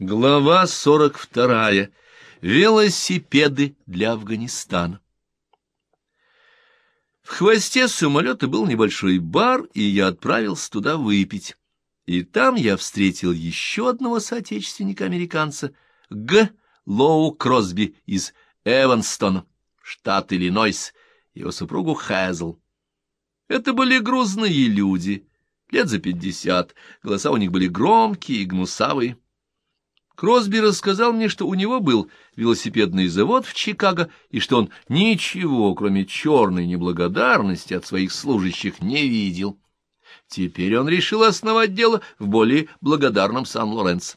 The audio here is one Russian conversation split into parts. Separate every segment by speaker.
Speaker 1: Глава 42. Велосипеды для Афганистана. В хвосте самолета был небольшой бар, и я отправился туда выпить. И там я встретил еще одного соотечественника-американца, Г. Лоу Кросби из Эванстона, штат Иллинойс, его супругу Хэзл. Это были грузные люди, лет за пятьдесят, голоса у них были громкие и гнусавые. Кросби рассказал мне, что у него был велосипедный завод в Чикаго, и что он ничего, кроме черной неблагодарности от своих служащих, не видел. Теперь он решил основать дело в более благодарном Сан-Лоренцо.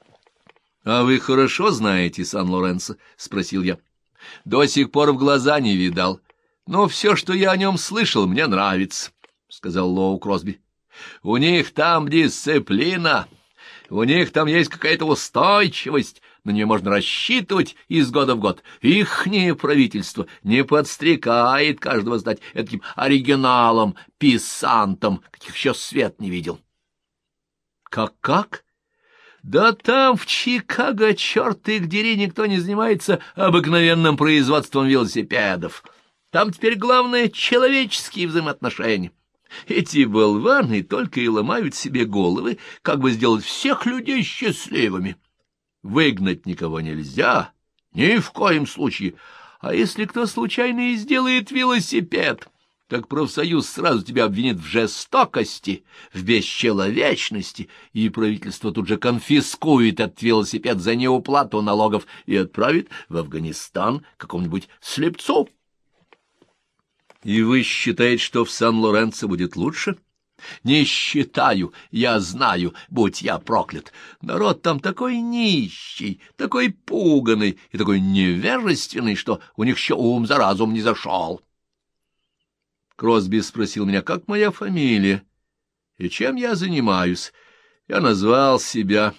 Speaker 1: — А вы хорошо знаете Сан-Лоренцо? — спросил я. — До сих пор в глаза не видал. Но все, что я о нем слышал, мне нравится, — сказал Лоу Кросби. — У них там дисциплина. У них там есть какая-то устойчивость, на нее можно рассчитывать из года в год. Ихнее правительство не подстрекает каждого стать этим оригиналом, писантом, каких еще свет не видел. Как-как? Да там, в Чикаго, черт их дери, никто не занимается обыкновенным производством велосипедов. Там теперь главное — человеческие взаимоотношения. Эти болваны только и ломают себе головы, как бы сделать всех людей счастливыми. Выгнать никого нельзя, ни в коем случае. А если кто случайно и сделает велосипед, так профсоюз сразу тебя обвинит в жестокости, в бесчеловечности, и правительство тут же конфискует этот велосипед за неуплату налогов и отправит в Афганистан какому-нибудь слепцу. И вы считаете, что в Сан-Лоренцо будет лучше? Не считаю, я знаю, будь я проклят. Народ там такой нищий, такой пуганный и такой невежественный, что у них еще ум за разум не зашел. Кросби спросил меня, как моя фамилия и чем я занимаюсь. Я назвал себя.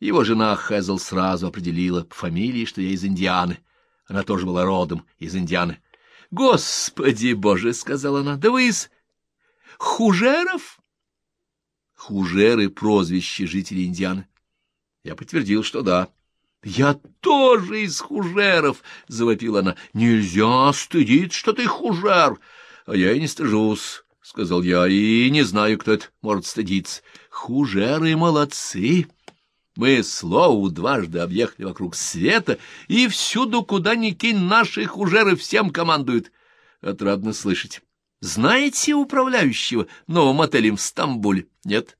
Speaker 1: Его жена Хэзл сразу определила по фамилии, что я из Индианы. Она тоже была родом из Индианы. — Господи боже, — сказала она, — да вы из хужеров? Хужеры — прозвище жителей Индианы. Я подтвердил, что да. — Я тоже из хужеров, — завопила она. — Нельзя стыдиться, что ты хужер. А я и не стыжусь, — сказал я, — и не знаю, кто это может стыдиться. Хужеры молодцы. Мы Слоу дважды объехали вокруг света, и всюду, куда ни кинь, наши хужеры всем командуют. Отрадно слышать. Знаете управляющего новым отелем в Стамбуле? Нет.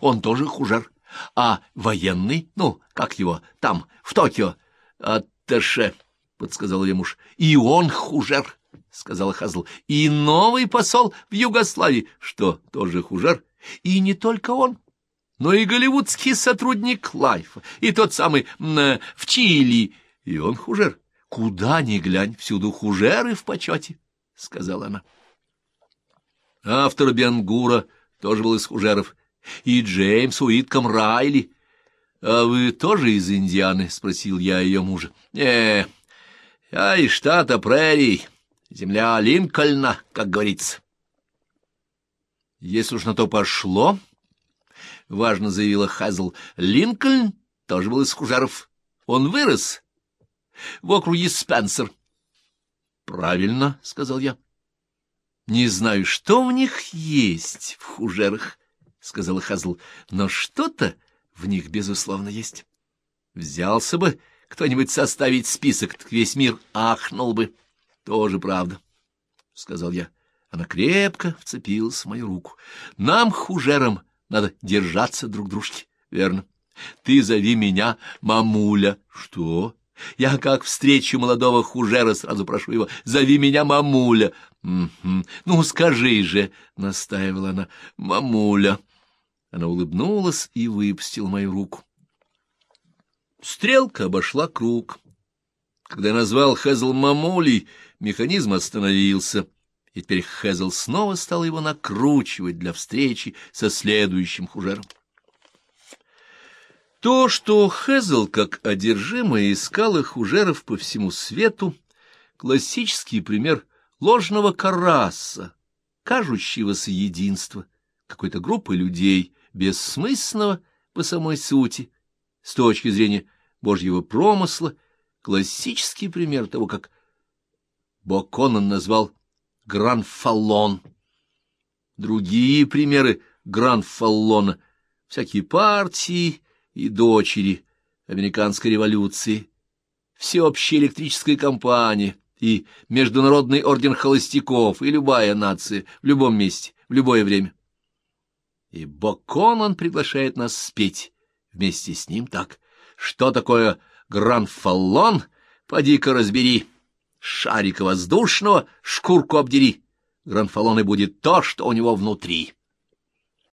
Speaker 1: Он тоже хужер. А военный, ну, как его, там, в Токио, атташе, — подсказал ее муж. И он хужер, — сказала Хазл. И новый посол в Югославии, что тоже хужер. И не только он но и голливудский сотрудник Лайфа, и тот самый э, в Чили, и он хужер. Куда ни глянь, всюду хужеры в почете, — сказала она. Автор Бенгура тоже был из хужеров, и Джеймс Уитком Райли. — А вы тоже из Индианы? — спросил я ее мужа. — Не, я из штата Прерий, земля Линкольна, как говорится. Если уж на то пошло, — важно заявила Хазл. Линкольн тоже был из хужаров. Он вырос в округе Спенсер. — Правильно, — сказал я. — Не знаю, что в них есть в хужерах, — сказала Хазл, — но что-то в них, безусловно, есть. Взялся бы кто-нибудь составить список, так весь мир ахнул бы. — Тоже правда, — сказал я. Она крепко вцепилась в мою руку. — Нам, хужерам, — надо держаться друг дружки, верно? Ты зови меня мамуля. Что? Я как встречу молодого хужера, сразу прошу его, зови меня мамуля. Угу. Ну, скажи же, — настаивала она, — мамуля. Она улыбнулась и выпустила мою руку. Стрелка обошла круг. Когда я назвал Хезл мамулей, механизм остановился — и теперь Хезл снова стал его накручивать для встречи со следующим хужером. То, что Хезл, как одержимый, искал хужеров по всему свету, классический пример ложного караса, кажущегося единства, какой-то группы людей, бессмысленного по самой сути, с точки зрения Божьего промысла, классический пример того, как Боконан назвал Гранфаллон. Другие примеры Гранфаллона — всякие партии и дочери американской революции, всеобщая электрическая компания и Международный орден холостяков, и любая нация, в любом месте, в любое время. И Боконан приглашает нас спеть вместе с ним так. Что такое гранфаллон? Поди-ка разбери. Шарика воздушного шкурку обдери. Гранфаллон и будет то, что у него внутри.